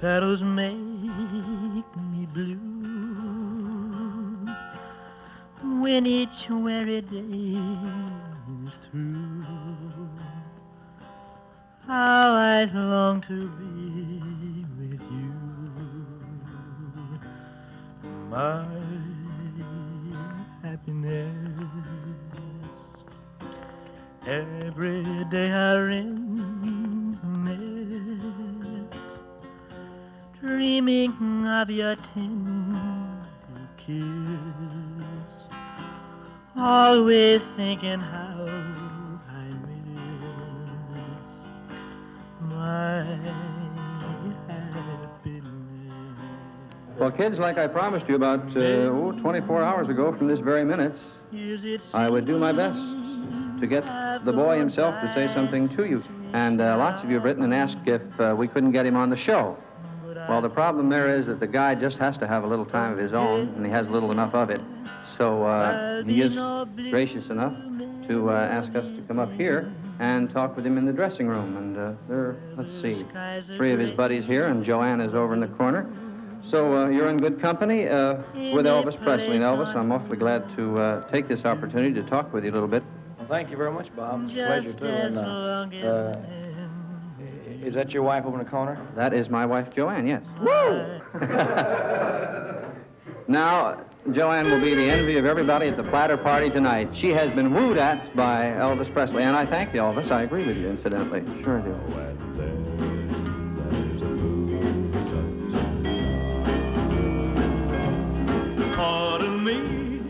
Shadows make me blue when each weary day is through. How I long to be with you, my happiness. Every day I reminisce, dreaming of your tender kiss, always thinking how I miss my happiness. Well, kids, like I promised you about uh, oh, 24 hours ago from this very minute, I would do my best to get the boy himself to say something to you. And uh, lots of you have written and asked if uh, we couldn't get him on the show. Well, the problem there is that the guy just has to have a little time of his own, and he has little enough of it. So uh, he is gracious enough to uh, ask us to come up here and talk with him in the dressing room. And uh, there, let's see, three of his buddies here, and Joanne is over in the corner. So uh, you're in good company uh, with Elvis Presley. And Elvis, I'm awfully glad to uh, take this opportunity to talk with you a little bit. Well, thank you very much, Bob. It's a pleasure, too. And, is that your wife over in the corner? That is my wife, Joanne, yes. Woo! Now, Joanne will be the envy of everybody at the platter party tonight. She has been wooed at by Elvis Presley, and I thank you, Elvis. I agree with you, incidentally. Sure do. Pardon me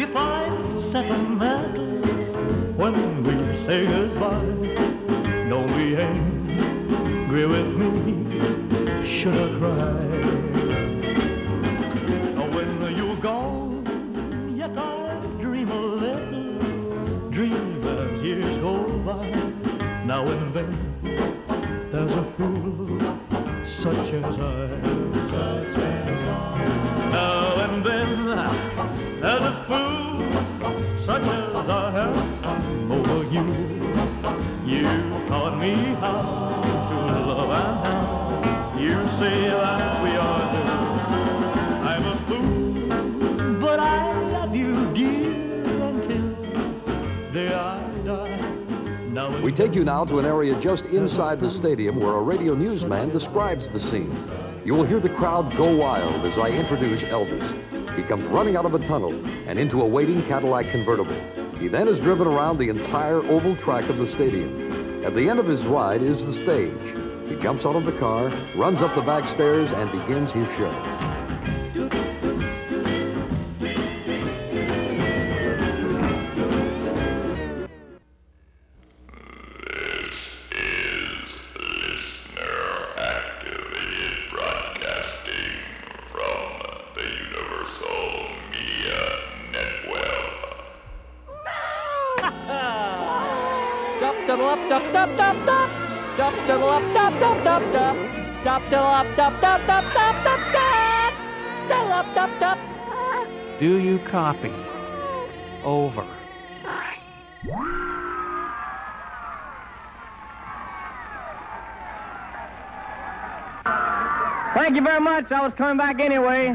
if I'm sentimental when we say goodbye. Angry with me, should I cry? When you're gone, yet I dream a little, dream as years go by. Now and then, there's a fool such as I. Such as I. Now and then, there's a fool such as I am over you. You taught me how say that we are. I'm a fool, but I love you, dear, until the We take you now to an area just inside the stadium where a radio newsman describes the scene. You will hear the crowd go wild as I introduce Elvis. He comes running out of a tunnel and into a waiting Cadillac convertible. He then is driven around the entire oval track of the stadium. At the end of his ride is the stage. He jumps out of the car, runs up the back stairs, and begins his show. Do you copy? Over. Thank you very much. I was coming back anyway.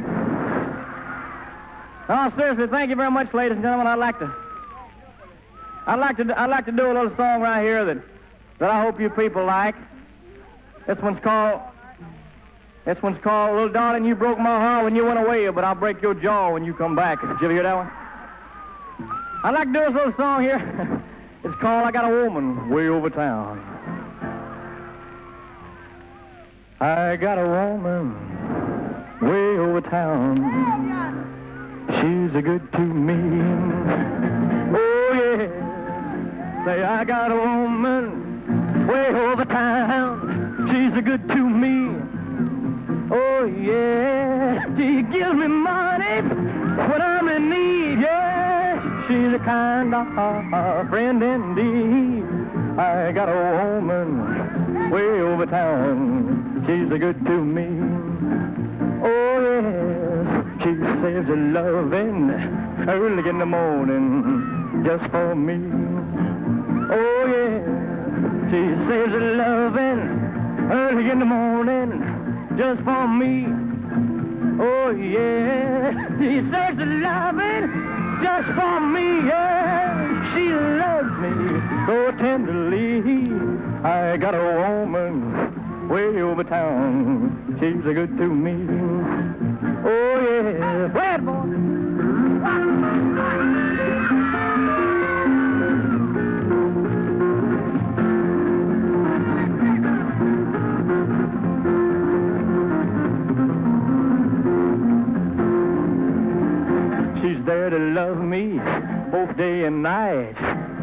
No, seriously, thank you very much, ladies and gentlemen. I'd like to, I'd like to, I'd like to do a little song right here that, that I hope you people like. This one's called, this one's called "Little Darling, You Broke My Heart When You Went Away, But I'll Break Your Jaw When You Come Back." Did you ever hear that one? I'd like to do this little song here. it's called "I Got a Woman Way Over Town." I got a woman way over town. She's a good to me. Oh yeah. Say I got a woman way over town. She's a good to me. Oh yeah. She gives me money when I'm in need. Yeah. She's a kind of friend indeed. I got a woman way over town. She's a good to me. Oh yes, she saves her loving early in the morning just for me. Oh yeah, she saves her loving early in the morning just for me. Oh yeah, she says it just for me. Yeah, she loves me so tenderly. I got a woman way over town. She's a good to me. Oh yeah, bad boy. Day and night.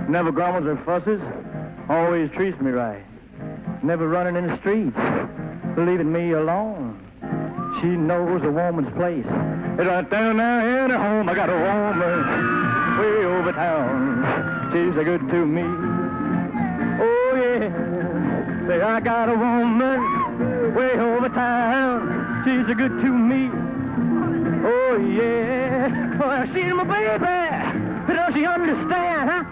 Never grumbles or fusses, always treats me right. Never running in the streets, leaving me alone. She knows a woman's place. It's right down there in her home. I got a woman way over town. She's a good to me. Oh yeah, say I got a woman way over town. She's a good to me. Oh yeah, well she's my baby. Don't she understand?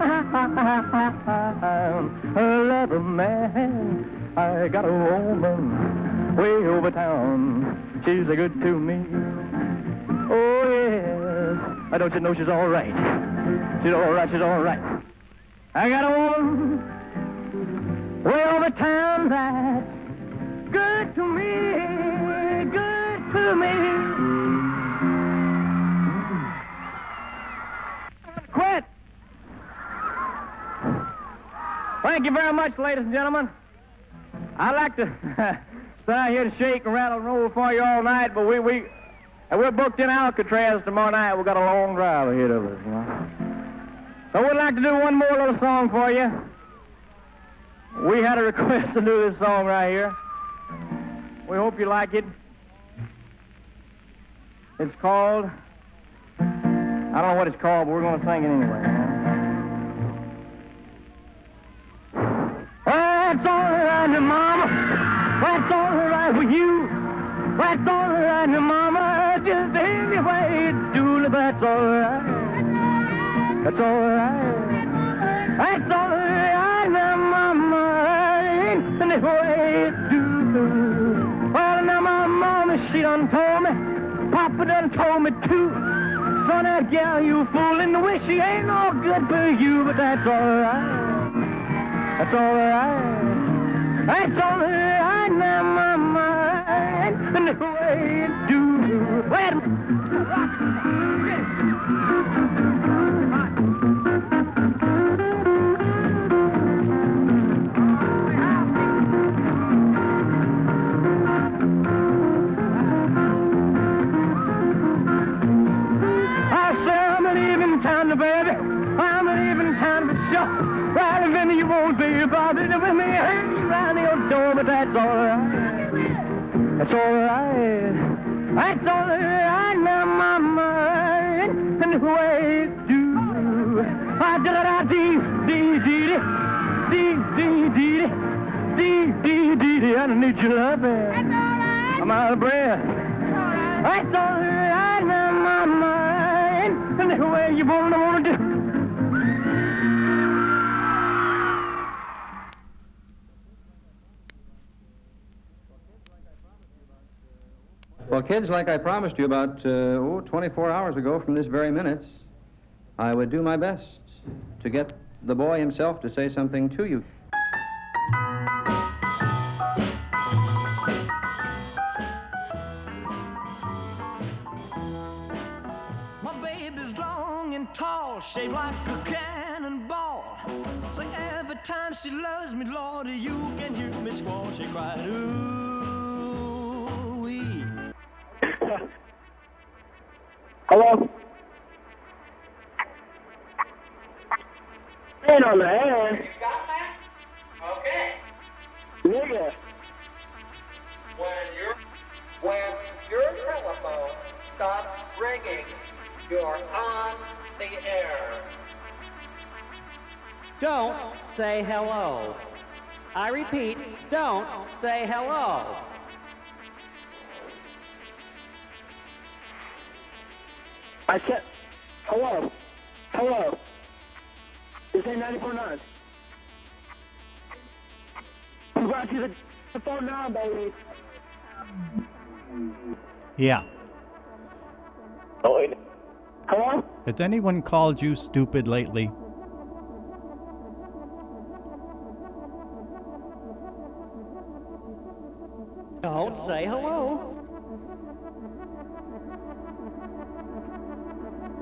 I love a man. I got a woman way over town. She's a good to me. Oh yes, I don't you know she's all right. She's all right. She's all right. I got a woman way over town that's good to me, good to me. Thank you very much, ladies and gentlemen. I'd like to stand here to shake and rattle and roll for you all night, but we, we, and we're booked in Alcatraz tomorrow night. We've got a long drive ahead of us, you know. So we'd like to do one more little song for you. We had a request to do this song right here. We hope you like it. It's called, I don't know what it's called, but we're going to sing it anyway. That's all right, Mama. That's all right with you. That's all right, Mama. Just any way you do, that's all right. That's all right. That's all right, now, Mama. Any way you do. Well, now, my mama, she done told me. Papa done told me, too. Son, that gal you fooling the way she ain't no good for you, but that's all right. That's all right. I don't like my mind the way it do. Wait. that's alright. That's alright. That's alright now, mama. And the way it do. I did it, I did, did, did it. Did, did, did it. Did, did, did it. I don't need your love. Eh. That's alright. I'm out of breath. That's alright. That's alright now, mind And the way you wanna, wanna do. Well, kids, like I promised you about uh, oh, 24 hours ago from this very minute, I would do my best to get the boy himself to say something to you. My baby's long and tall, shaped like a cannonball. So every time she loves me, Lord, you can hear me squall. She cried, ooh, Ain't on the air. Okay. Nigga. When your when your telephone stops ringing, you're on the air. Don't say hello. I repeat, don't say hello. I said, hello. Hello. This ain't 94.9. Who brought you the The phone now, baby. Yeah. Oh, Hello? Has anyone called you stupid lately? Don't say hello.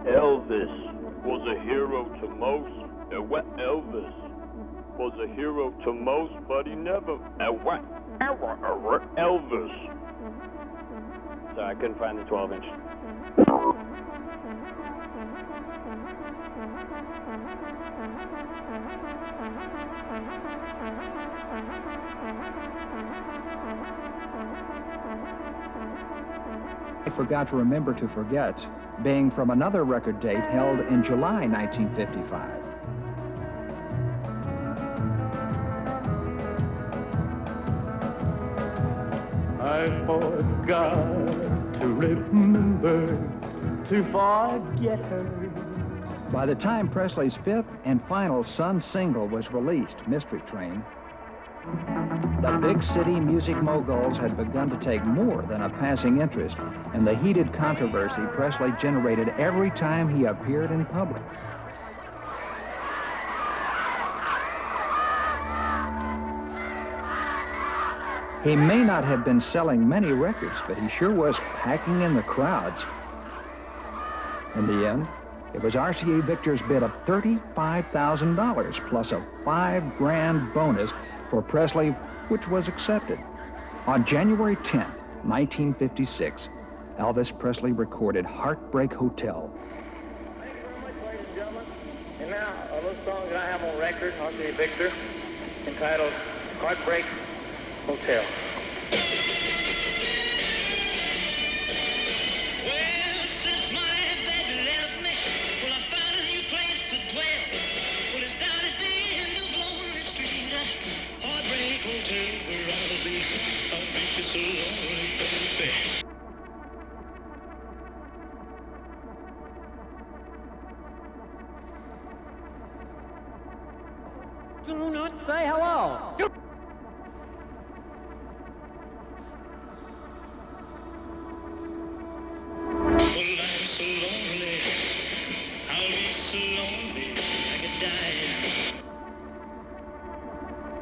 Elvis was a hero to most. Uh, what Elvis was a hero to most, but he never. Uh, what? Ever, ever, Elvis. Sorry, I couldn't find the 12 inch. I forgot to remember to forget, being from another record date held in July 1955. I forgot to remember to forget her. By the time Presley's fifth and final Sun single was released, Mystery Train, the big city music moguls had begun to take more than a passing interest in the heated controversy Presley generated every time he appeared in public. He may not have been selling many records, but he sure was packing in the crowds. In the end, it was RCA Victor's bid of $35,000 plus a five grand bonus for Presley, which was accepted. On January 10th, 1956, Elvis Presley recorded Heartbreak Hotel. Thank you very much, ladies and gentlemen. And now, a little song that I have on record, RCA Victor, entitled Heartbreak Hotel. Do not say hello.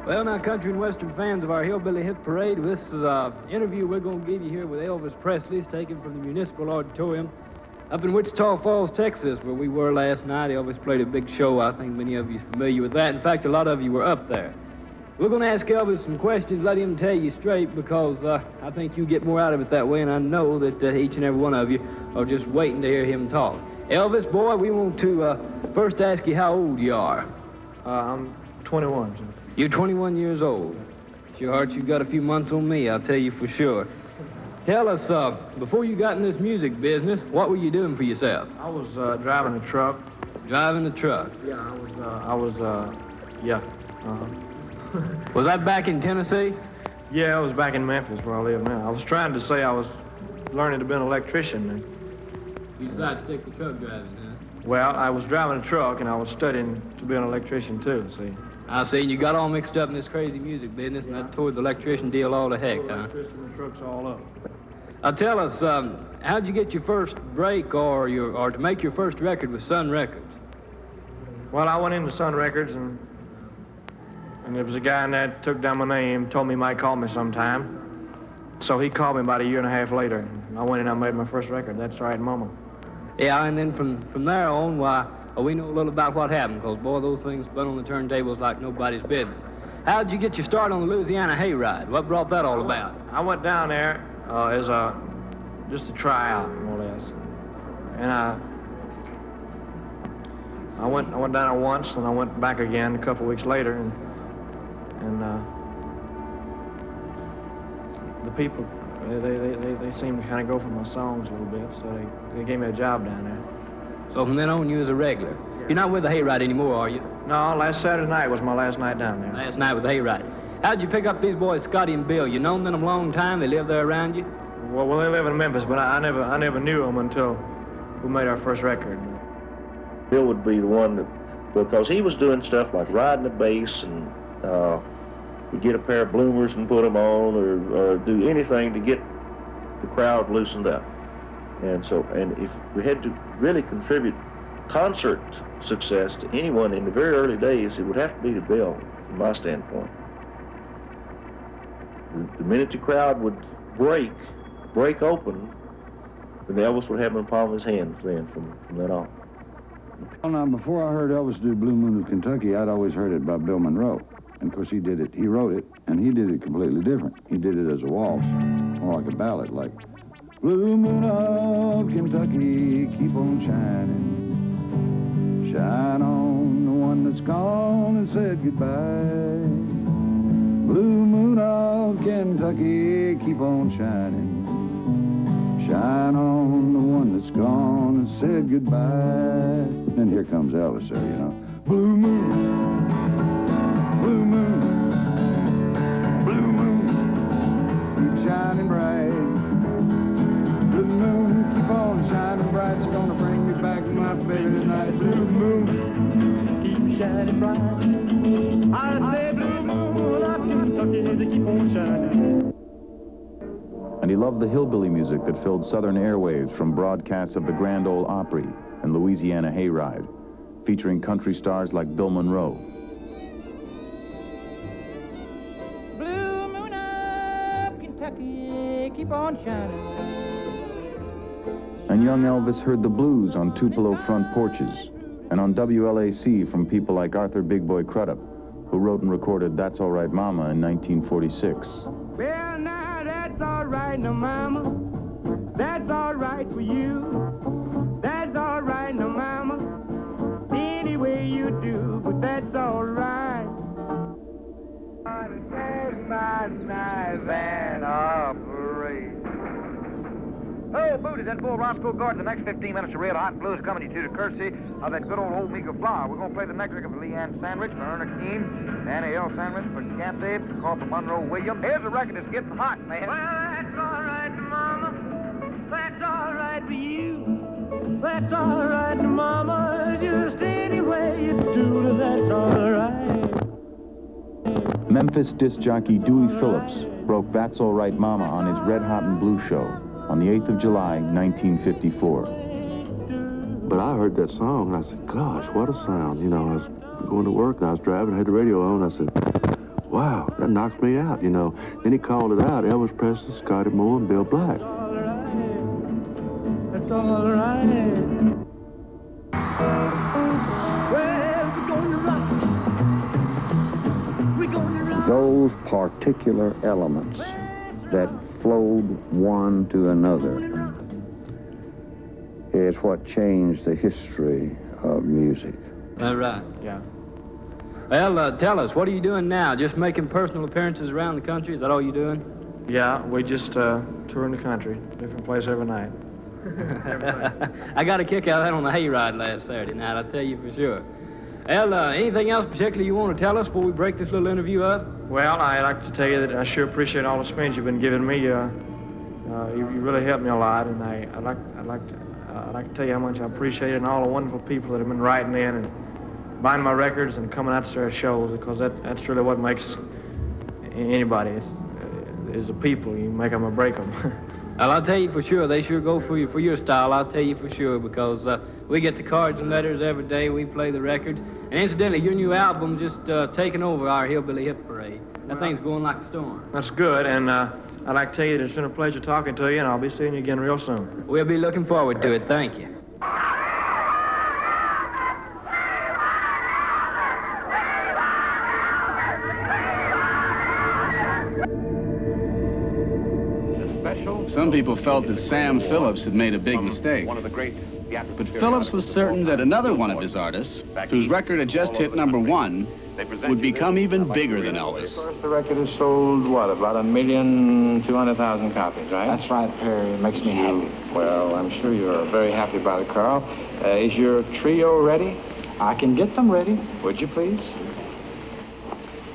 Well, now, country and western fans of our Hillbilly Hit Parade, this is an interview we're going to give you here with Elvis Presley. It's taken from the Municipal Auditorium up in Wichita Falls, Texas, where we were last night. Elvis played a big show. I think many of you are familiar with that. In fact, a lot of you were up there. We're going to ask Elvis some questions, let him tell you straight, because uh, I think you get more out of it that way, and I know that uh, each and every one of you are just waiting to hear him talk. Elvis, boy, we want to uh, first ask you how old you are. Uh, I'm 21, sir. You're 21 years old. Your heart you've got a few months on me, I'll tell you for sure. Tell us, uh, before you got in this music business, what were you doing for yourself? I was uh, driving a truck. Driving a truck? Yeah, I was, uh, I was, uh, yeah. Uh-huh. Was that back in Tennessee? Yeah, I was back in Memphis where I live now. I was trying to say I was learning to be an electrician. And, You decided to stick to truck driving, huh? well, I was driving a truck and I was studying to be an electrician too, see. I see, you got all mixed up in this crazy music business, and that tore the electrician deal all to heck, huh? Electrician and trucks all up. Now tell us, um, how'd you get your first break or your or to make your first record with Sun Records? Well, I went into Sun Records and and there was a guy in there that took down my name, told me he might call me sometime. So he called me about a year and a half later. And I went in and I made my first record. That's right, Mama. Yeah, and then from from there on, why uh, we know a little about what happened, because boy, those things spun on the turntables like nobody's business. How'd you get your start on the Louisiana Hayride? What brought that all about? I went down there uh, as a just a tryout, more or less. And I I went I went down there once, and I went back again a couple weeks later, and and uh, the people they they, they, they, they seemed to kind of go for my songs a little bit, so they, they gave me a job down there. So from then on, you was a regular. You're not with the Hayride anymore, are you? No, last Saturday night was my last night down there. Last night with the Hayride. How'd you pick up these boys, Scotty and Bill? You known them a long time? They live there around you? Well, well, they live in Memphis, but I, I never I never knew them until we made our first record. Bill would be the one that, because he was doing stuff like riding the bass and uh, to get a pair of bloomers and put them on or, or do anything to get the crowd loosened up. And so, and if we had to really contribute concert success to anyone in the very early days, it would have to be to Bill, from my standpoint. The, the minute the crowd would break, break open, then Elvis would have him in palm of his hands then from, from then on. Well, now, before I heard Elvis do Blue Moon of Kentucky, I'd always heard it by Bill Monroe. And of course, he did it, he wrote it, and he did it completely different. He did it as a waltz, more like a ballad, like Blue Moon of Kentucky, keep on shining. Shine on the one that's gone and said goodbye. Blue Moon of Kentucky, keep on shining. Shine on the one that's gone and said goodbye. And here comes Elvis there, you know. Blue moon, blue moon, blue moon, keep shining bright. Blue moon, keep on shining bright. It's gonna bring me back my baby tonight. Blue moon, keep shining bright. I say blue moon, of Kentucky, to keep on shining. and he loved the hillbilly music that filled southern airwaves from broadcasts of the Grand Ole Opry and Louisiana Hayride, featuring country stars like Bill Monroe. Blue moon of Kentucky, keep on shining. And young Elvis heard the blues on Tupelo front porches and on WLAC from people like Arthur Big Boy Crudup, who wrote and recorded That's All Right Mama in 1946. Well, now that's all right, now, Mama. That's all right for you. That's all right, now, Mama. Any way you do, but that's all right. My knife and operate. Oh, Booty, that bull Roscoe Gordon. The next 15 minutes of real hot blues coming to you to the courtesy of that good old old Meager Flower. We're going to play the next record for Leanne Sandwich, for Erna Keene, Danny L. Sandwich, for Kathy, for call for Monroe Williams. Here's a record that's getting hot, man. Well, that's all right, Mama. That's all right for you. That's all right, Mama. Just any way you do, that's all right. Memphis disc jockey Dewey Phillips broke That's All Right Mama on his Red Hot and Blue show on the 8th of July, 1954. But I heard that song and I said, gosh, what a sound. You know, I was going to work and I was driving, I had the radio on. I said, wow, that knocks me out, you know. Then he called it out, Elvis Presley, Scotty Moore, and Bill Black. That's all right. Well, we're gonna rock. We're gonna rock. Those particular elements that flowed one to another is what changed the history of music. All right. Yeah. Well, uh, tell us, what are you doing now? Just making personal appearances around the country? Is that all you're doing? Yeah, we just uh, touring the country, different place every night. I got a kick out of that on the hayride last Saturday night, I'll tell you for sure. Well, uh, anything else particularly you want to tell us before we break this little interview up? Well, I'd like to tell you that I sure appreciate all the spins you've been giving me. Uh, uh, you, you really helped me a lot, and I, I'd like, I'd like to, uh, I'd like to tell you how much I appreciate it, and all the wonderful people that have been writing in and buying my records and coming out to our shows, because that, that's really what makes anybody. It's, uh, is the people. You make them or break them. Well, I'll tell you for sure, they sure go for you for your style. I'll tell you for sure because uh, we get the cards and letters every day. We play the records, and incidentally, your new album just uh, taking over our hillbilly hit parade. That thing's going like a storm. That's good, and uh, I'd like to tell you that it's been a pleasure talking to you, and I'll be seeing you again real soon. We'll be looking forward to it. Thank you. Some people felt that Sam Phillips had made a big mistake. But Phillips was certain that another one of his artists, whose record had just hit number one, would become even bigger than Elvis. First, the record has sold, what, about a million, two hundred thousand copies, right? That's right, Perry. It makes me happy. Well, I'm sure you're very happy about it, Carl. Uh, is your trio ready? I can get them ready. Would you please?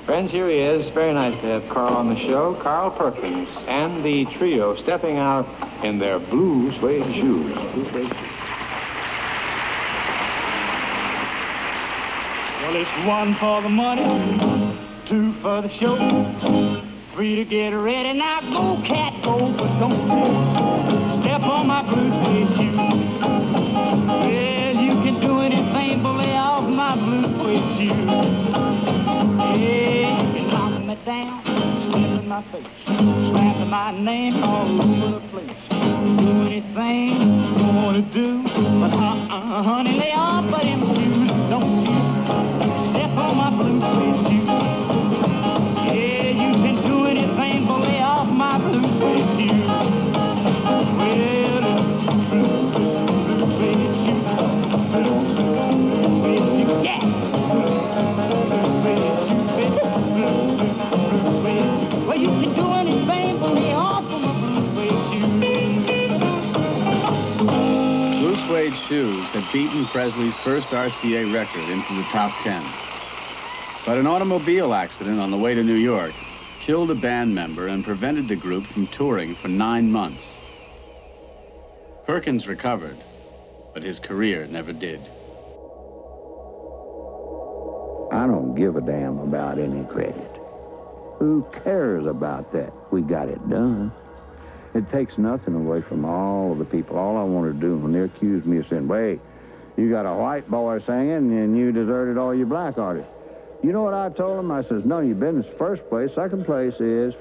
Friends, here he is. Very nice to have Carl on the show. Carl Perkins and the trio stepping out in their blue suede shoes. Blue suede shoes. Well, it's one for the money, two for the show. Three to get ready. Now go, cat, go, but don't step on my blue suede shoe. Well, you can do anything but lay off my blue suede shoe. Yeah, you knock me down, step in my face, slapping my name all over the place. Do anything you wanna do, but uh-uh, honey, lay off of them shoes, shoes had beaten Presley's first RCA record into the top 10. But an automobile accident on the way to New York killed a band member and prevented the group from touring for nine months. Perkins recovered, but his career never did. I don't give a damn about any credit. Who cares about that? We got it done. It takes nothing away from all of the people. All I want to do when they accuse me of saying, wait, you got a white boy singing and you deserted all your black artists. You know what I told them? I says, none of your business. First place. Second place is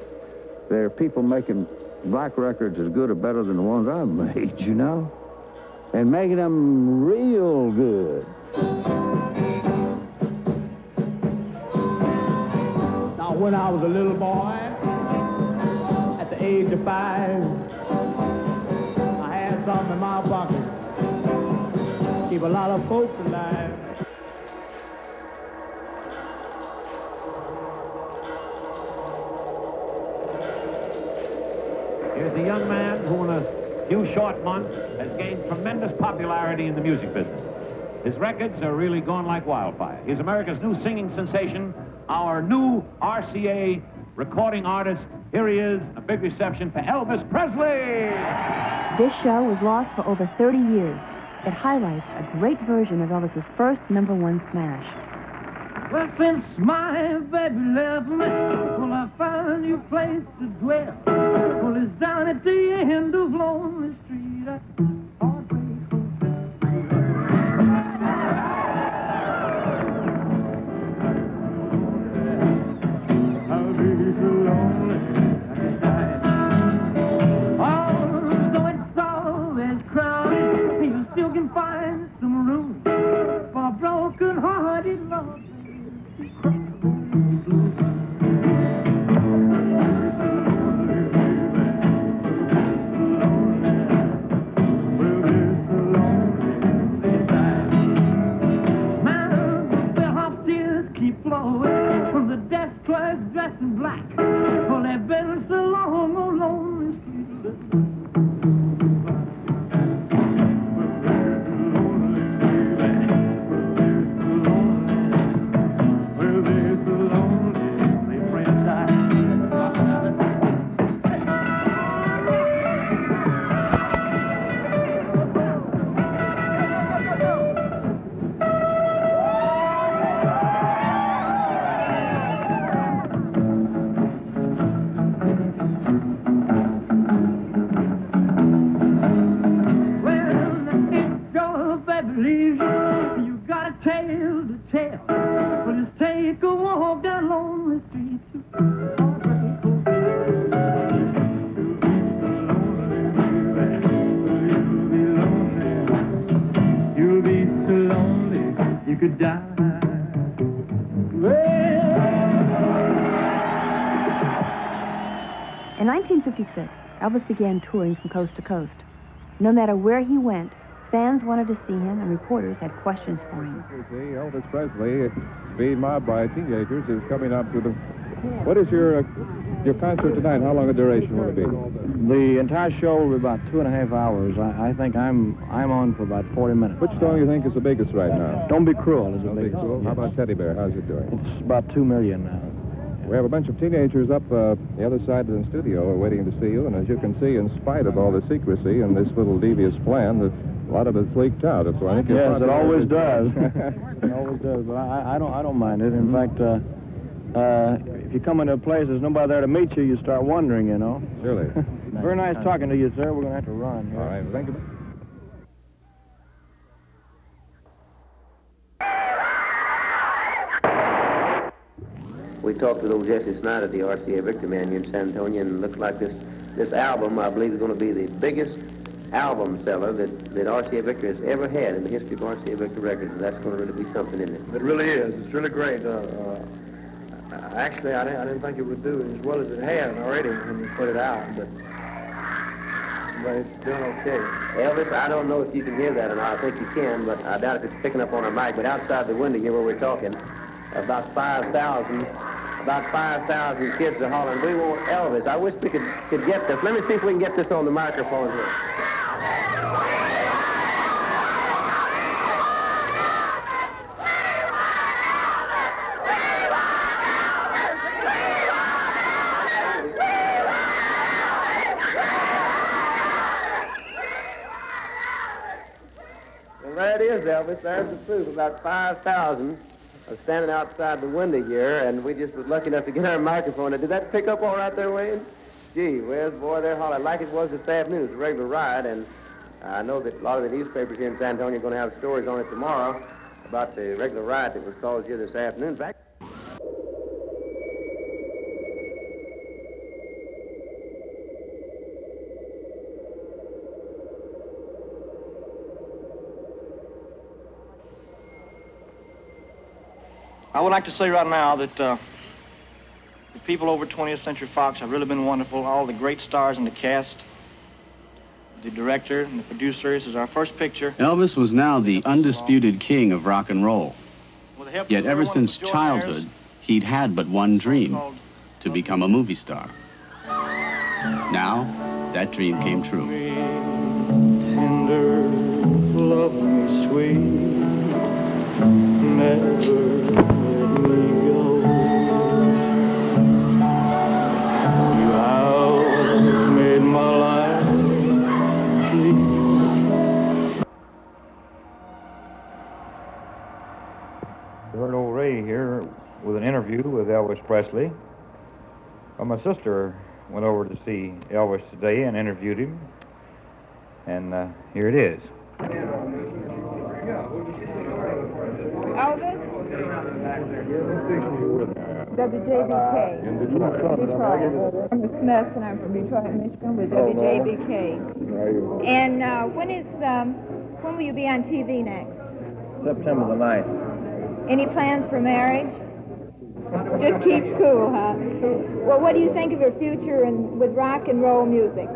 there are people making black records as good or better than the ones I've made, you know? And making them real good. Now, when I was a little boy, at the age of five, I had something in my pocket. Keep a lot of folks alive. Few short months has gained tremendous popularity in the music business. His records are really going like wildfire. He's America's new singing sensation, our new RCA recording artist. Here he is, a big reception for Elvis Presley. This show was lost for over 30 years. It highlights a great version of Elvis's first number one smash. Well, since my baby left me, will I find new place to dwell? Well, it's down at the end of Lonely Street. at Elvis began touring from coast to coast. No matter where he went, fans wanted to see him and reporters had questions for him. See, Elvis Presley, being mobbed by teenagers, is coming up to the. What is your uh, your concert tonight? How long a duration will it be? The entire show will be about two and a half hours. I, I think I'm I'm on for about 40 minutes. Which song do you think is the biggest right now? Don't be cruel is a Don't big be cruel. How about Teddy Bear? How's it doing? It's about two million now. We have a bunch of teenagers up uh, the other side of the studio waiting to see you, and as you can see, in spite of all the secrecy and this little devious plan, that a lot of it's leaked out. So I think Yes, it always does. it always does. But I, I don't I don't mind it. In fact, uh, uh, if you come into a place, there's nobody there to meet you, you start wondering, you know. Surely. Very nice talking to you, sir. We're going to have to run. All right, thank you. We talked with old Jesse Snyder, at the RCA Victor man here in San Antonio, and it looks like this, this album, I believe, is going to be the biggest album seller that, that RCA Victor has ever had in the history of RCA Victor Records, and that's going to really be something, isn't it? It really is. It's really great. Uh, uh, actually, I didn't, I didn't think it would do as well as it has already when you put it out, but but it's doing okay. Elvis, I don't know if you can hear that or not. I think you can, but I doubt if it's picking up on our mic. But outside the window here where we're talking, about 5,000, about 5,000 kids are hollering, we want Elvis. I wish we could, could get this. Let me see if we can get this on the microphone here. And there it is, Elvis. There's the proof. About 5,000 are standing outside the window here, and we just was lucky enough to get our microphone. Did that pick up all right there, Wayne? Gee, where's boy, they're hollering like it was this afternoon. It's a regular ride, and I know that a lot of the newspapers here in San Antonio are going to have stories on it tomorrow about the regular ride that was caused here this afternoon. In I would like to say right now that uh, the people over 20th Century Fox have really been wonderful. All the great stars in the cast, the director and the producer. This is our first picture. Elvis was now the undisputed king of rock and roll. With the help Yet ever since with Joe Myers, childhood, he'd had but one dream to become a movie star. Now, that dream came true. tender, Presley. Well, my sister went over to see Elvis today and interviewed him. And uh, here it is. Elvis? WJBK. In Detroit. Detroit. I'm Smith, and I'm from Detroit, Michigan, with. WJBK. And uh, when is um, when will you be on TV next? September the 9th. Any plans for marriage? Just keep cool, huh? Well, what do you think of your future in, with rock and roll music?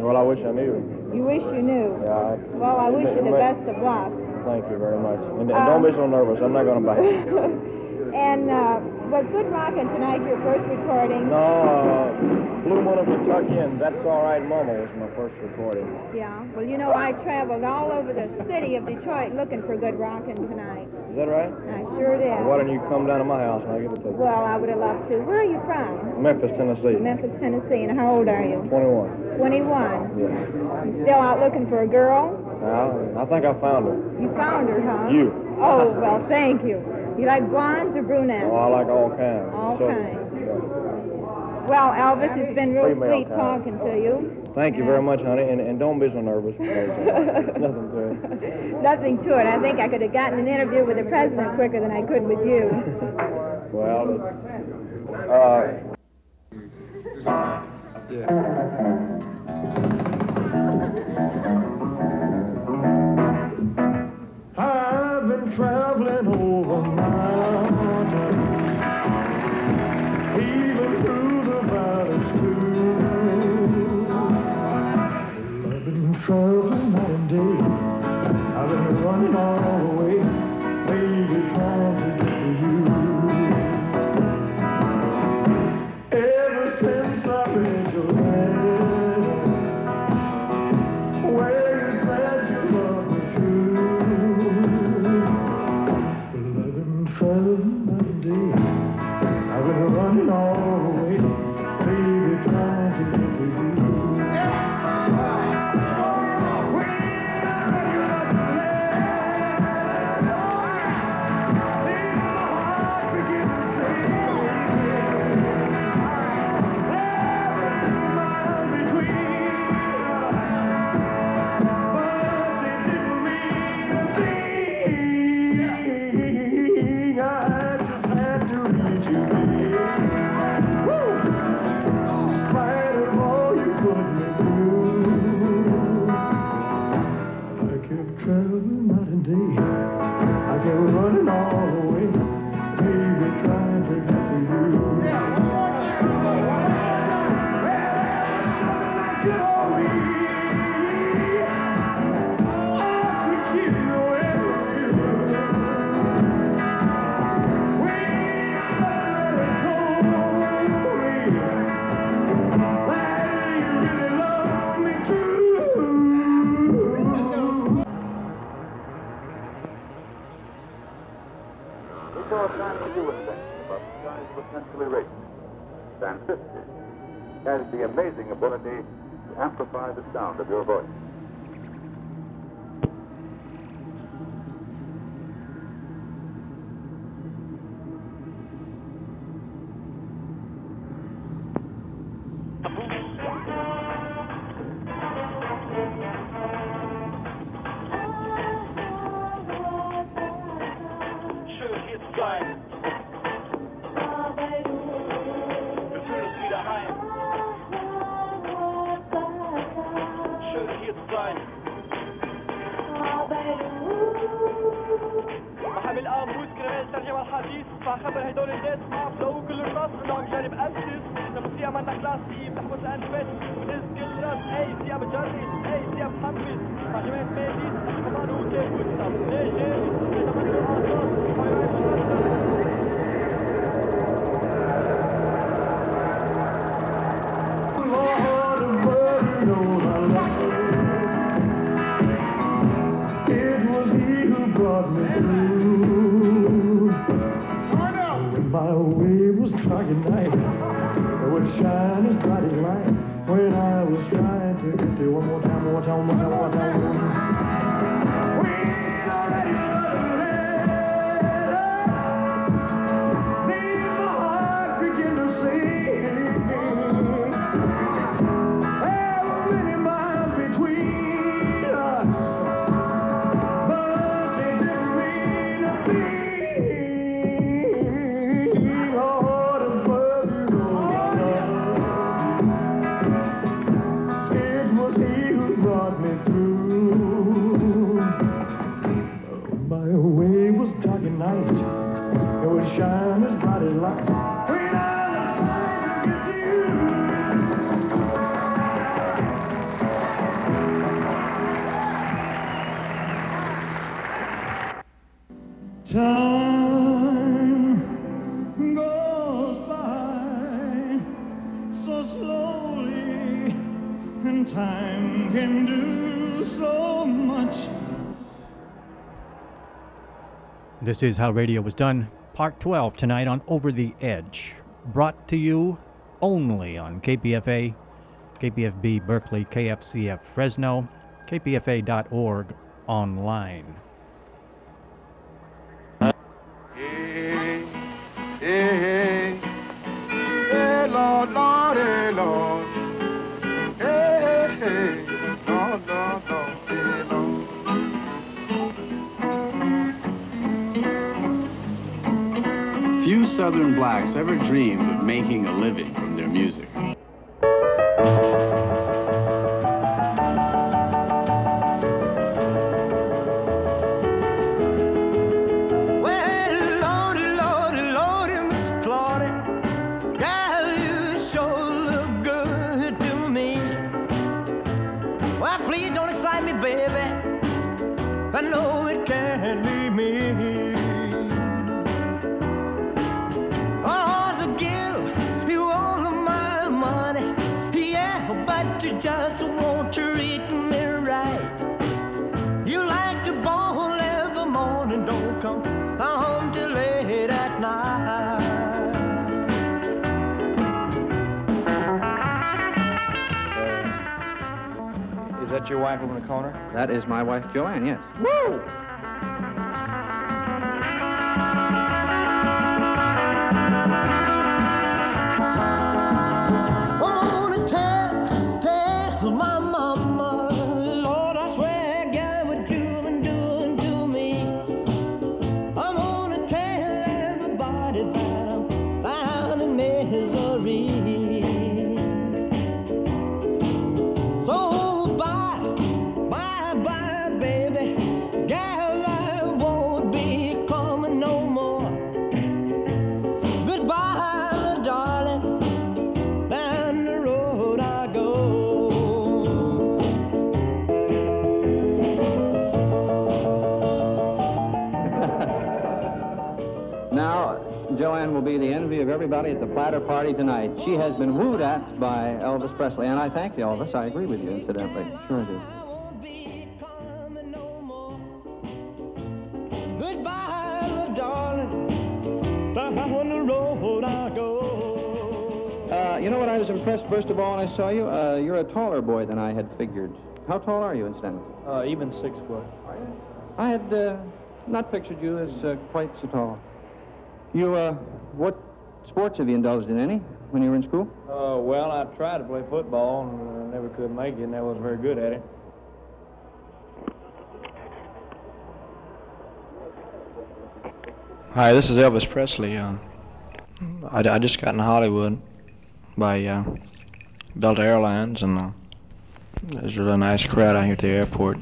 Well, I wish I knew. You wish you knew. Yeah, I, Well, I wish you the best of luck. thank you very much. And, and don't be so nervous. I'm not going to bite. And uh, was Good Rockin' tonight your first recording? No, uh, Blue Moon of Kentucky and That's All Right Mama was my first recording. Yeah. Well, you know, I traveled all over the city of Detroit looking for Good Rockin' tonight. Is that right? I sure did. Why don't you come down to my house and I'll give it to you? Well, I would have loved to. Where are you from? Memphis, Tennessee. Memphis, Tennessee. And how old are you? 21. 21. Yeah. Still out looking for a girl? Now, I think I found her. You found her, huh? You. Oh, well, thank you. You like blondes or brunettes? Oh, I like all kinds. All So- kinds. yeah. Well, Elvis, it's been real Female sweet kind. talking to you. Thank you very much, honey, and, and don't be so nervous. because, Nothing to it. Nothing to it. I think I could have gotten an interview with the president quicker than I could with you. Well, it- uh, I've Before saw a new invention about the size of a potentially racing, stand 50 has the amazing ability to amplify the sound of your voice. This is How Radio Was Done, Part 12 tonight on Over the Edge. Brought to you only on KPFA, KPFB Berkeley, KFCF Fresno, kpfa.org online. Hey, hey, hey, Lord, Lord, Lord. Southern blacks ever dreamed of making a living from their music. Yeah, but you just won't treat me right. You like to ball every morning, don't come home till late at night. Is that your wife over in the corner? That is my wife, Joanne, yes. Whoa! Be the envy of everybody at the platter party tonight. She has been wooed at by Elvis Presley, and I thank you, Elvis. I agree with you, incidentally. Sure I do. Goodbye, little darling. Down the road I go. Uh, you know what I was impressed first of all when I saw you? Uh, you're a taller boy than I had figured. How tall are you, incidentally? Uh, even six foot. I had uh, not pictured you as uh, quite so tall. You, uh, what sports have you indulged in any when you were in school? Uh, well, I tried to play football and uh, never could make it, and I wasn't very good at it. Hi, this is Elvis Presley. Uh, I, I just got in Hollywood by uh, Delta Airlines, and uh, there's a really nice crowd out here at the airport,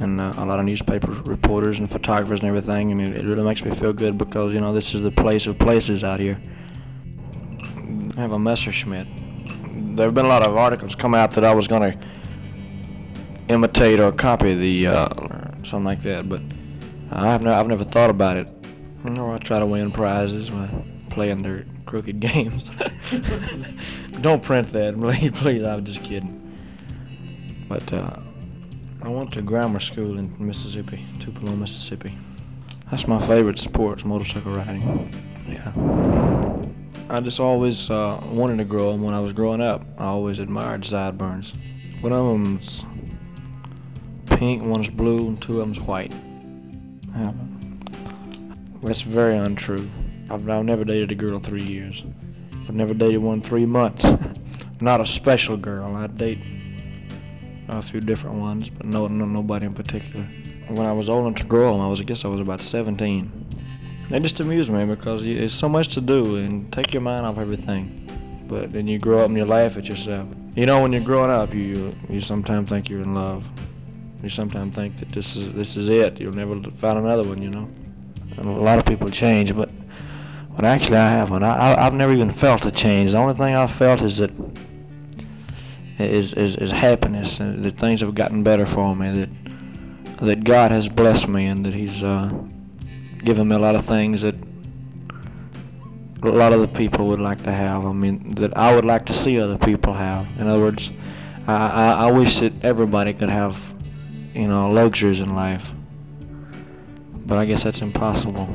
and uh, a lot of newspaper reporters and photographers and everything, and it, it really makes me feel good because you know this is the place of places out here. I have a Messerschmitt. There have been a lot of articles come out that I was going to imitate or copy the uh, or something like that, but I've never I've never thought about it. Nor I try to win prizes by playing their crooked games. Don't print that, please. Please, I'm just kidding. But uh, I went to grammar school in Mississippi, Tupelo, Mississippi. That's my favorite sport, motorcycle riding. Yeah. I just always uh, wanted to grow them when I was growing up. I always admired sideburns. One of them's pink, one's blue, and two of them's white. Yeah. That's very untrue. I've, I've never dated a girl three years. I've never dated one three months. Not a special girl. I date a few different ones, but no, no nobody in particular. When I was old enough to grow them, I was I guess I was about 17. They just amuse me because you, it's so much to do and take your mind off everything. But then you grow up and you laugh at yourself. You know, when you're growing up, you you sometimes think you're in love. You sometimes think that this is this is it. You'll never find another one. You know. And a lot of people change, but but actually I haven't. I, I I've never even felt a change. The only thing I've felt is that is is, is happiness and that things have gotten better for me. That that God has blessed me and that He's uh, given me a lot of things that a lot of the people would like to have. I mean, that I would like to see other people have. In other words, I, I, I wish that everybody could have, you know, luxuries in life. But I guess that's impossible.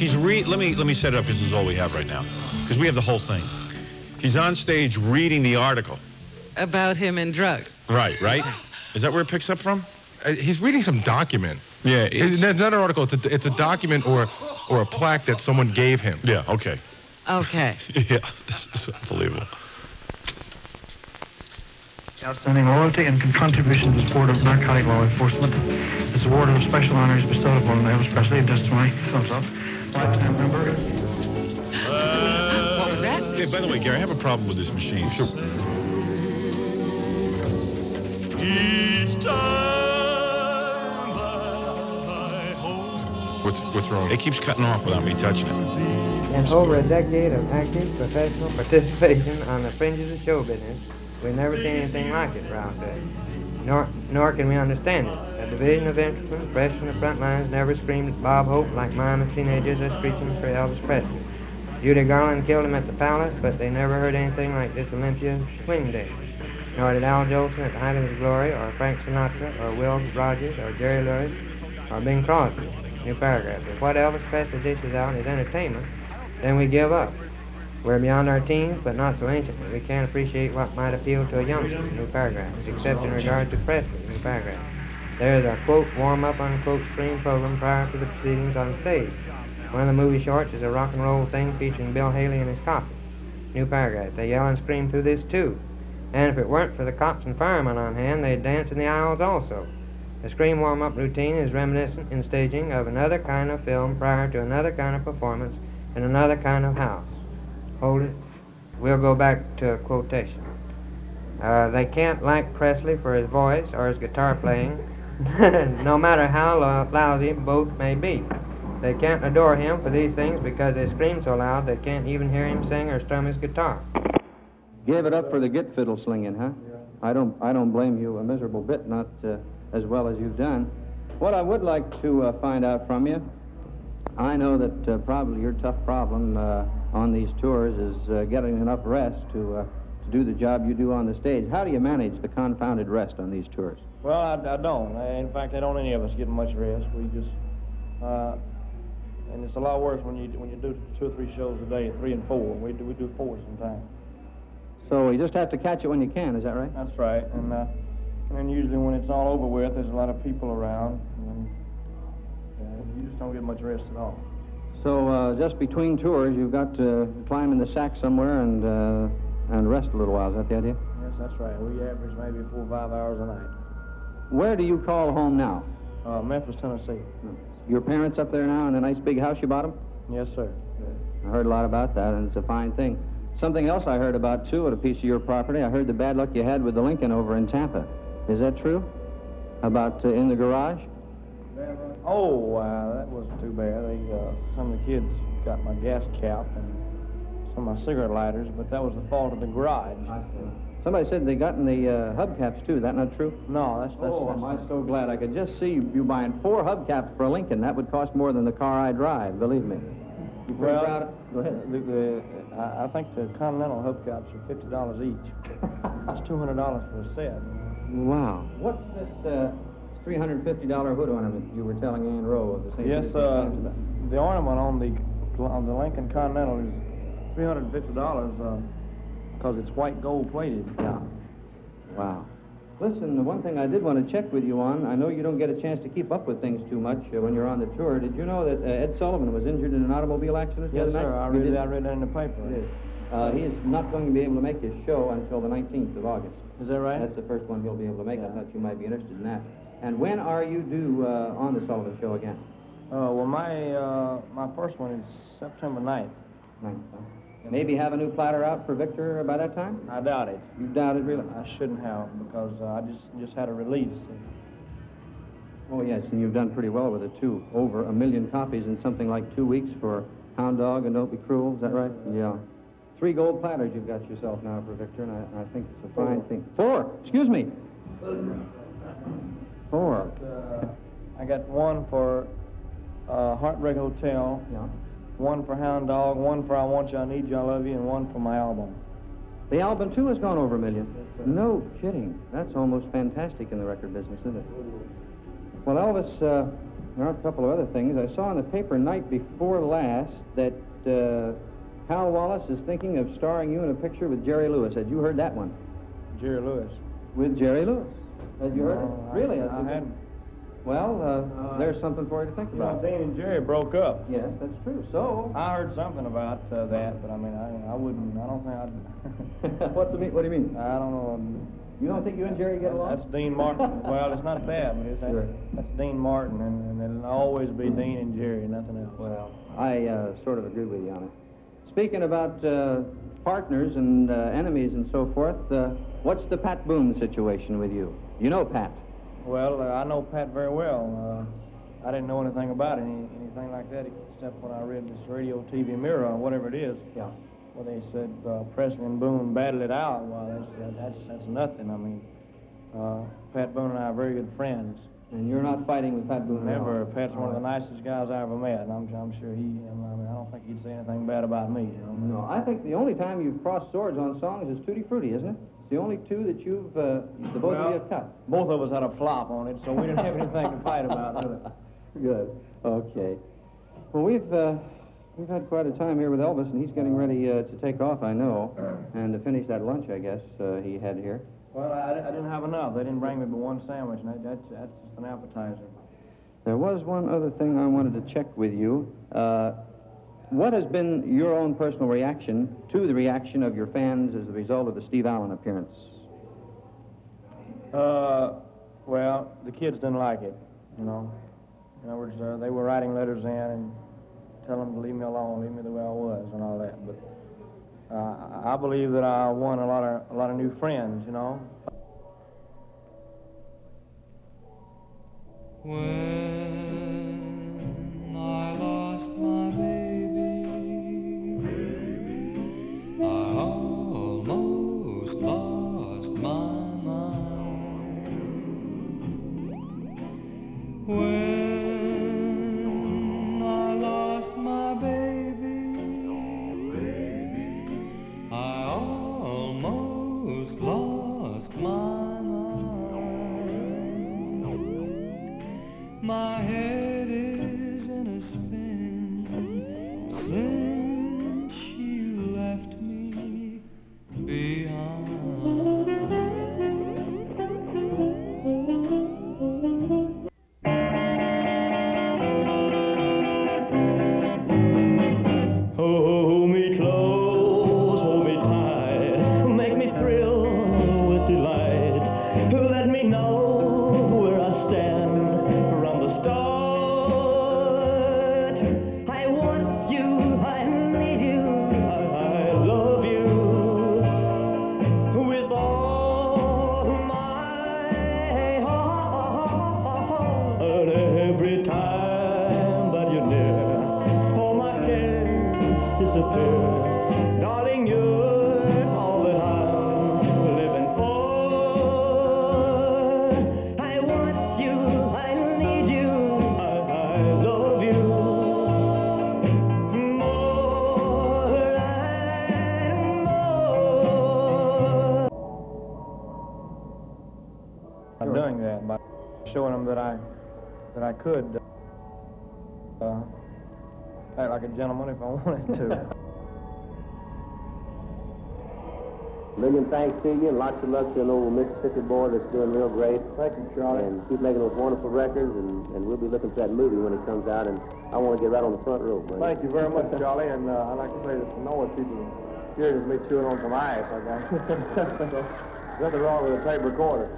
He's re. Let me let me set it up. This is all we have right now, because we have the whole thing. He's on stage reading the article. about him and drugs. Right. Right. Is that where it picks up from? Uh, he's reading some document. Yeah, it's, it's- it's not an article. It's a, it's a document or or a plaque that someone gave him. Yeah. Okay. Okay. yeah. This is unbelievable. Outstanding loyalty and contribution to the support of narcotic law enforcement. This award of special honor is bestowed upon Elvis Presley. Testimony. Thumbs up. Lifetime member. What was that? Hey, by the way, Gary, I have a problem with this machine. Sure. Each What's what's wrong? It keeps cutting off without me touching it. In over a decade of active professional participation on the fringes of show business, we've never seen anything like it around here. Nor, nor can we understand it. Division of infantrymen fresh from the front lines never screamed Bob Hope like mindless teenagers are screeching for Elvis Presley. Judy Garland killed him at the Palace, but they never heard anything like this Olympia swing day. Nor did Al Jolson at the height of his glory, or Frank Sinatra, or Will Rogers, or Jerry Lewis, or Bing Crosby. New paragraph. If what Elvis Presley dishes out is entertainment, then we give up. We're beyond our teens, but not so ancient that We can't appreciate what might appeal to a youngster, new paragraphs, except in regard to Presley, new paragraph. There is a quote, warm up, unquote, screen program prior to the proceedings on stage. One of the movie shorts is a rock and roll thing featuring Bill Haley and his coffee. New paragraph. They yell and scream through this too. And if it weren't for the cops and firemen on hand, they'd dance in the aisles also. The scream warm up routine is reminiscent in staging of another kind of film prior to another kind of performance in another kind of house. Hold it. We'll go back to a quotation. Uh, they can't like Presley for his voice or his guitar playing, no matter how lo- lousy both may be. They can't adore him for these things because they scream so loud they can't even hear him sing or strum his guitar. Gave it up for the git fiddle slinging, huh? I don't, I don't blame you a miserable bit, not uh, as well as you've done. What I would like to uh, find out from you, I know that uh, probably your tough problem uh, on these tours is uh, getting enough rest to, uh, to do the job you do on the stage. How do you manage the confounded rest on these tours? Well, I, I don't. In fact, I don't any of us get much rest. We just, uh, and it's a lot worse when you when you do two or three shows a day, three and four. We do we do four sometimes. So you just have to catch it when you can, is that right? That's right. And uh, and then usually when it's all over with, there's a lot of people around, and uh, you just don't get much rest at all. So uh, just between tours, you've got to climb in the sack somewhere and uh, and rest a little while. Is that the idea? Yes, that's right. We average maybe four or five hours a night. Where do you call home now? Uh, Memphis, Tennessee. Your parents up there now in a nice big house you bought them? Yes, sir. I heard a lot about that, and it's a fine thing. Something else I heard about, too, at a piece of your property. I heard the bad luck you had with the Lincoln over in Tampa. Is that true? About uh, in the garage? Oh, wow, that wasn't too bad. They, uh, some of the kids got my gas cap and of my cigarette lighters, but that was the fault of the garage. Somebody said they got in the uh, hubcaps, too. Is that not true? No, that's... that's Oh, that's, am I so glad. I could just see you, buying four hubcaps for a Lincoln. That would cost more than the car I drive, believe me. You Well, proud Go ahead. The, the, I, think the Continental hubcaps are fifty dollars each. That's two hundred dollars for a set. Wow. What's this uh, $350 hood ornament you were telling Ann Rowe of the St. Yes, uh, the ornament on the on the Lincoln Continental is three hundred and fifty dollars because it's white gold plated. Yeah. Wow. Listen, the one thing I did want to check with you on, I know you don't get a chance to keep up with things too much uh, when you're on the tour. Did you know that uh, Ed Sullivan was injured in an automobile accident the Yes, other night? sir. I read it. I read that in the paper. It is. Uh, he is not going to be able to make his show until the 19th of August. Is that right? That's the first one he'll be able to make. I thought you might be interested in that. And when are you due uh, on the Sullivan Show again? Uh, well, my uh, my first one is September 9th. Ninth, huh? Maybe have a new platter out for Victor by that time? I doubt it. You doubt it, really? I shouldn't have because uh, I just just had a release. Oh, yes, and you've done pretty well with it, too. Over a million copies in something like two weeks for Hound Dog and Don't Be Cruel. Is that right? Yeah. Three gold platters you've got yourself now for Victor, and I, I think it's a fine thing. Four! Excuse me! Four. Uh, I got one for uh, Heartbreak Hotel. Yeah. One for Hound Dog. One for I Want You, I Need You, I Love You, and one for my album. The album, too, has gone over a million. No kidding. That's almost fantastic in the record business, isn't it? Well, Elvis, uh, there are a couple of other things. I saw in the paper night before last that uh, Hal Wallis is thinking of starring you in a picture with Jerry Lewis. Had you heard that one? Jerry Lewis. With Jerry Lewis. Had you heard No, it? I- Really? I hadn't. Well, uh, there's something for you to think You know, about. Dean and Jerry broke up. Yes, that's true. So, I heard something about uh, that, but I mean, I, I wouldn't. I don't think I'd. what's the mean? What do you mean? I don't know. You don't think you and Jerry get along? That's Dean Martin. well, it's not that, but it's Sure. that's Dean Martin, and, and it'll always be Dean and Jerry, nothing else. Well, I uh, sort of agree with you on it. Speaking about uh, partners and uh, enemies and so forth, uh, what's the Pat Boone situation with you? You know Pat. Well, uh, I know Pat very well. Uh, I didn't know anything about any, anything like that except when I read this radio, TV mirror, or whatever it is. Yeah. Well, they said uh, Presley and Boone battled it out. Well, that's that, that's that's nothing. I mean, uh, Pat Boone and I are very good friends. And you're not fighting with Pat Boone? Never. Pat's one of the nicest guys I ever met, and I'm, I'm sure he. I mean, I don't think he'd say anything bad about me. You know? No, I think the only time you've crossed swords on songs is Tutti Frutti, isn't it? The only two that you've, uh, the both of you have cut. Both of us had a flop on it, so we didn't have anything to fight about. Good. Okay. Well, we've uh, We've had quite a time here with Elvis, and he's getting ready uh, to take off, I know, and to finish that lunch, I guess, uh, he had here. Well, I, I didn't have enough. They didn't bring me but one sandwich, and that, that's, that's just an appetizer. There was one other thing I wanted to check with you. Uh, what has been your own personal reaction to the reaction of your fans as a result of the Steve Allen appearance? Uh, well, the kids didn't like it, you know. In other words, uh, they were writing letters in and telling them to leave me alone, leave me the way I was, and all that. But uh, I believe that I won a lot of a lot of new friends, you know. When I lost my When lots of luck to an old Mississippi boy that's doing real great. Thank you, Charlie. And keep making those wonderful records, and, and we'll be looking for that movie when it comes out, and I want to get right on the front row, buddy. Thank you very much, Charlie. And uh, I'd like to say that the Noah people curious me chewing on some ice. I got nothing wrong with a tape recorder.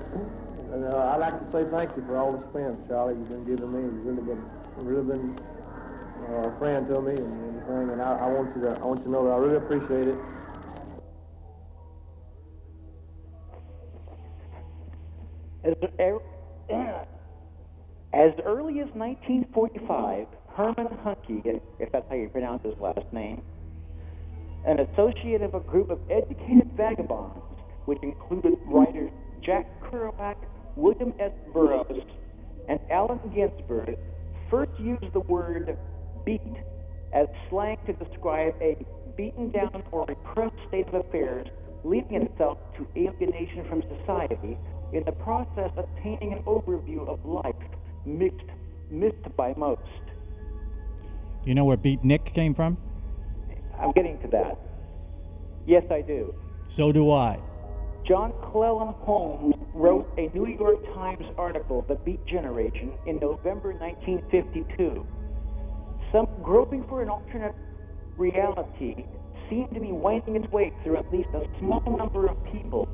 And uh, I'd like to say thank you for all the spins, Charlie. You've been giving me. You've really been, really been uh, a friend to me and everything. And I, I want you to, I want you to know that I really appreciate it. As, early as 1945, Herman Huncke, if that's how you pronounce his last name, an associate of a group of educated vagabonds, which included writers Jack Kerouac, William S. Burroughs, and Allen Ginsberg, first used the word beat as slang to describe a beaten down or repressed state of affairs, leading itself to alienation from society, in the process obtaining an overview of life mixed, missed by most. You know where Beatnik came from? I'm getting to that. Yes, I do. So do I. John Clellon Holmes wrote a New York Times article, The Beat Generation, in November 1952. Some groping for an alternate reality seemed to be winding its way through at least a small number of people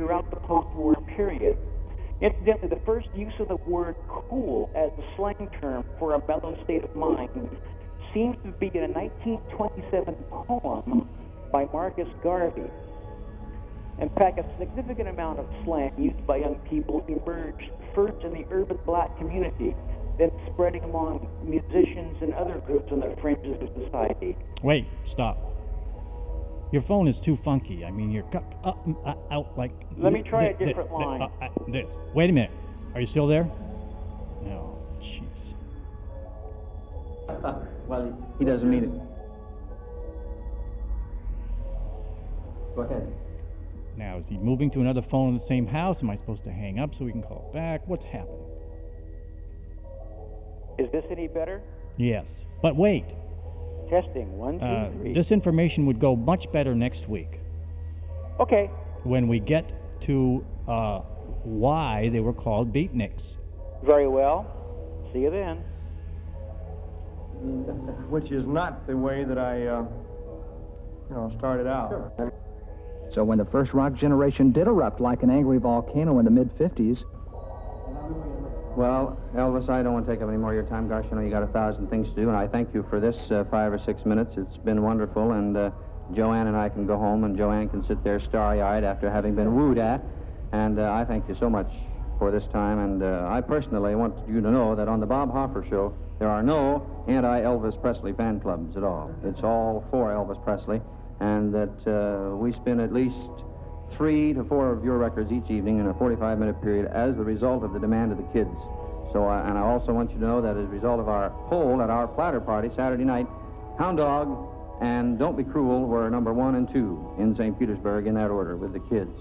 throughout the post-war period. Incidentally, the first use of the word cool as a slang term for a mellow state of mind seems to be in a 1927 poem by Marcus Garvey. In fact, a significant amount of slang used by young people emerged first in the urban black community, then spreading among musicians and other groups on the fringes of society. Wait, stop. Your phone is too funky. I mean, you're cu- up, uh, out like. Let me try a thi- thi- different thi- line. uh, uh, this. Wait a minute. Are you still there? No. Jeez. well, he doesn't mean it. Go ahead. Now, is he moving to another phone in the same house? Am I supposed to hang up so we can call back? What's happening? Is this any better? Yes. But wait. Testing. One, two, Uh, three. this information would go much better next week Okay. when we get to uh, why they were called beatniks. Very well. See you then. Which is not the way that I, uh, you know, started out. So when the first rock generation did erupt like an angry volcano in the mid 50s, Well, Elvis, I don't want to take up any more of your time. Gosh, I know you got a thousand things to do, and I thank you for this uh, five or six minutes. It's been wonderful, and uh, Joanne and I can go home, and Joanne can sit there starry-eyed after having been wooed at. And uh, I thank you so much for this time, and uh, I personally want you to know that on the Bob Hoffer Show, there are no anti-Elvis Presley fan clubs at all. It's all for Elvis Presley, and that uh, we spin at least three to four of your records each evening in a 45-minute period as the result of the demand of the kids. So, uh, and I also want you to know that as a result of our poll at our platter party Saturday night, Hound Dog and Don't Be Cruel were number one and two in St. Petersburg in that order with the kids.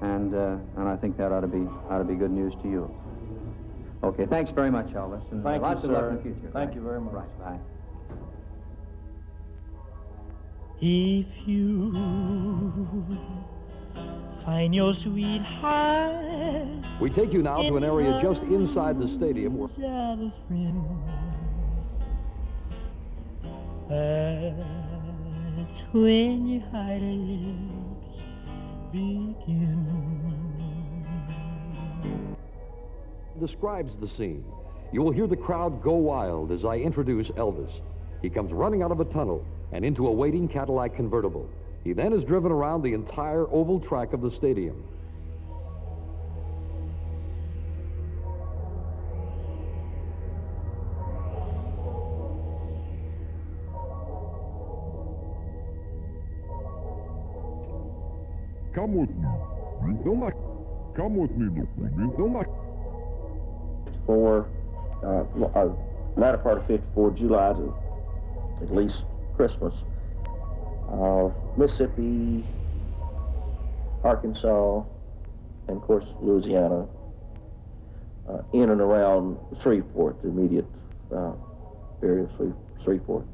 And, uh, and I think that ought to be ought to be good news to you. Okay, thanks very much, Elvis, and Thank lots you, of sir. luck in the future. Thank you very much. Right, bye. If you find your sweetheart, We take you now to an area just inside the stadium where have a friend. That's when your heart and lips begin. describes the scene. You will hear the crowd go wild as I introduce Elvis. He comes running out of a tunnel and into a waiting Cadillac convertible. He then is driven around the entire oval track of the stadium. Come with me. No ma- Come with me, no ma- for uh, l- uh, latter part of 54, July to at least Christmas. Uh, Mississippi, Arkansas, and of course Louisiana, uh, in and around Shreveport, the immediate uh, area of Shre- Shreveport.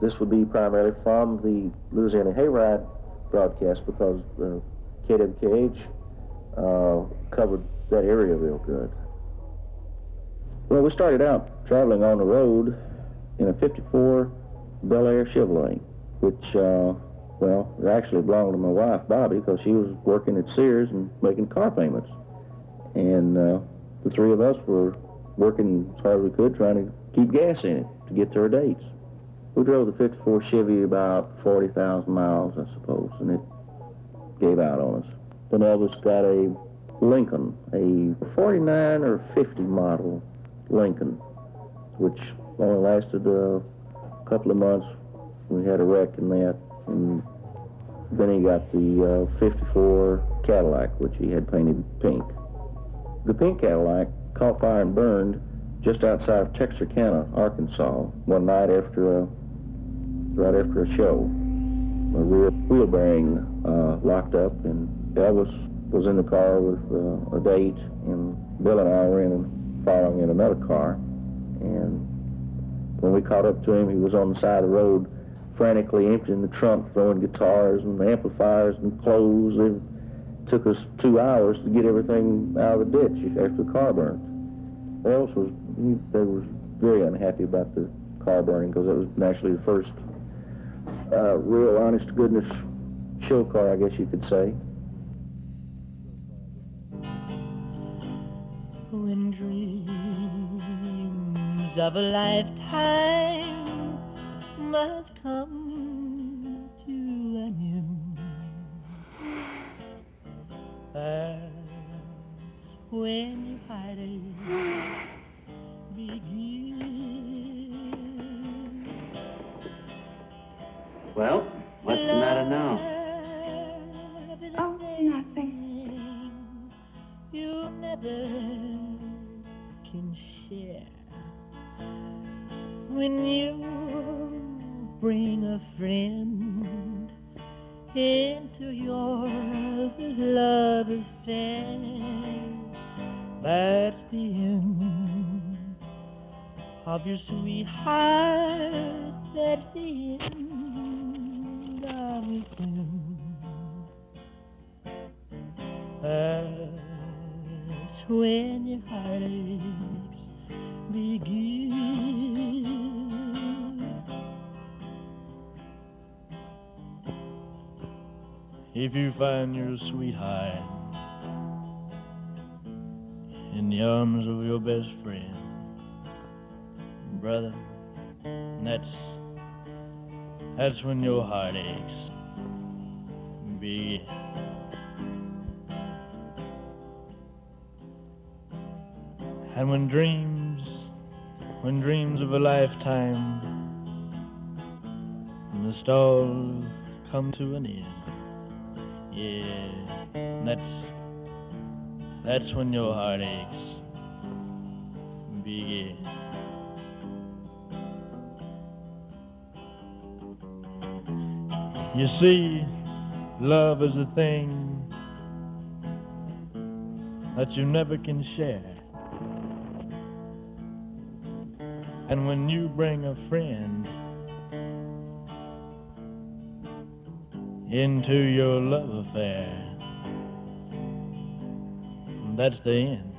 This would be primarily from the Louisiana Hayride broadcast because uh, KWKH uh, covered that area real good. Well, we started out traveling on the road in a 54 Bel Air Chevrolet, which, uh, well, it actually belonged to my wife, Bobby, because she was working at Sears and making car payments. And uh, the three of us were working as hard as we could trying to keep gas in it to get to our dates. We drove the 54 Chevy about 40,000 miles, I suppose, and it gave out on us. Then Elvis got a Lincoln, a 49 or 50 model Lincoln, which only lasted uh, a couple of months. We had a wreck in that, and then he got the uh, 54 Cadillac, which he had painted pink. The pink Cadillac caught fire and burned just outside of Texarkana, Arkansas, one night after a, right after a show. A rear wheel bearing uh, locked up, and Elvis was in the car with uh, a date, and Bill and I were in following in another car. And when we caught up to him, he was on the side of the road, frantically emptying the trunk, throwing guitars and amplifiers and clothes. It took us two hours to get everything out of the ditch after the car burned. Elvis was, they were very unhappy about the car burning because it was naturally the first uh, real honest-to-goodness show car, I guess you could say. When dreams of a lifetime must come to an end, that's when your heartache begins. Well, what's the matter now? Oh, nothing. You never can share when you bring a friend into your love affair. That's the end of your sweetheart That's the end of the film. That's when your heartaches begin. If you find your sweetheart in the arms of your best friend, brother, that's that's when your heartaches begin. And when dreams, when dreams of a lifetime, the stars come to an end, yeah, that's that's when your heartaches begin. You see, love is a thing that you never can share. And when you bring a friend into your love affair, that's the end.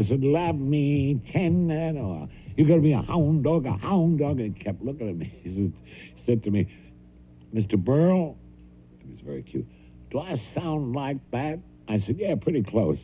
I said, "Love me tender." Or, oh, you got to be a hound dog, a hound dog. And he kept looking at me. He said, he said to me, "Mr. Berle," he was very cute. Do I sound like that? I said, "Yeah, pretty close."